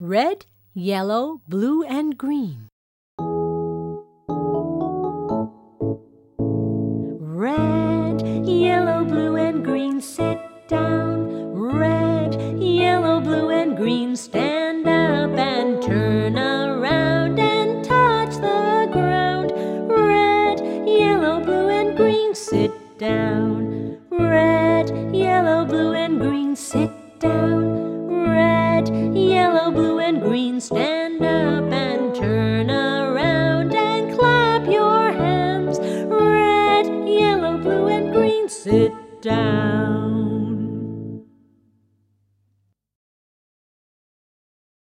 red, yellow, blue, and green. Red, yellow, blue, and green, sit down. Red, yellow, blue, and green, stand up and turn around and touch the ground. Red, yellow, blue, and green, sit down. Red, yellow, blue, and green, sit down red, yellow, blue, and green. Stand up and turn around and clap your hands. Red, yellow, blue, and green. Sit down.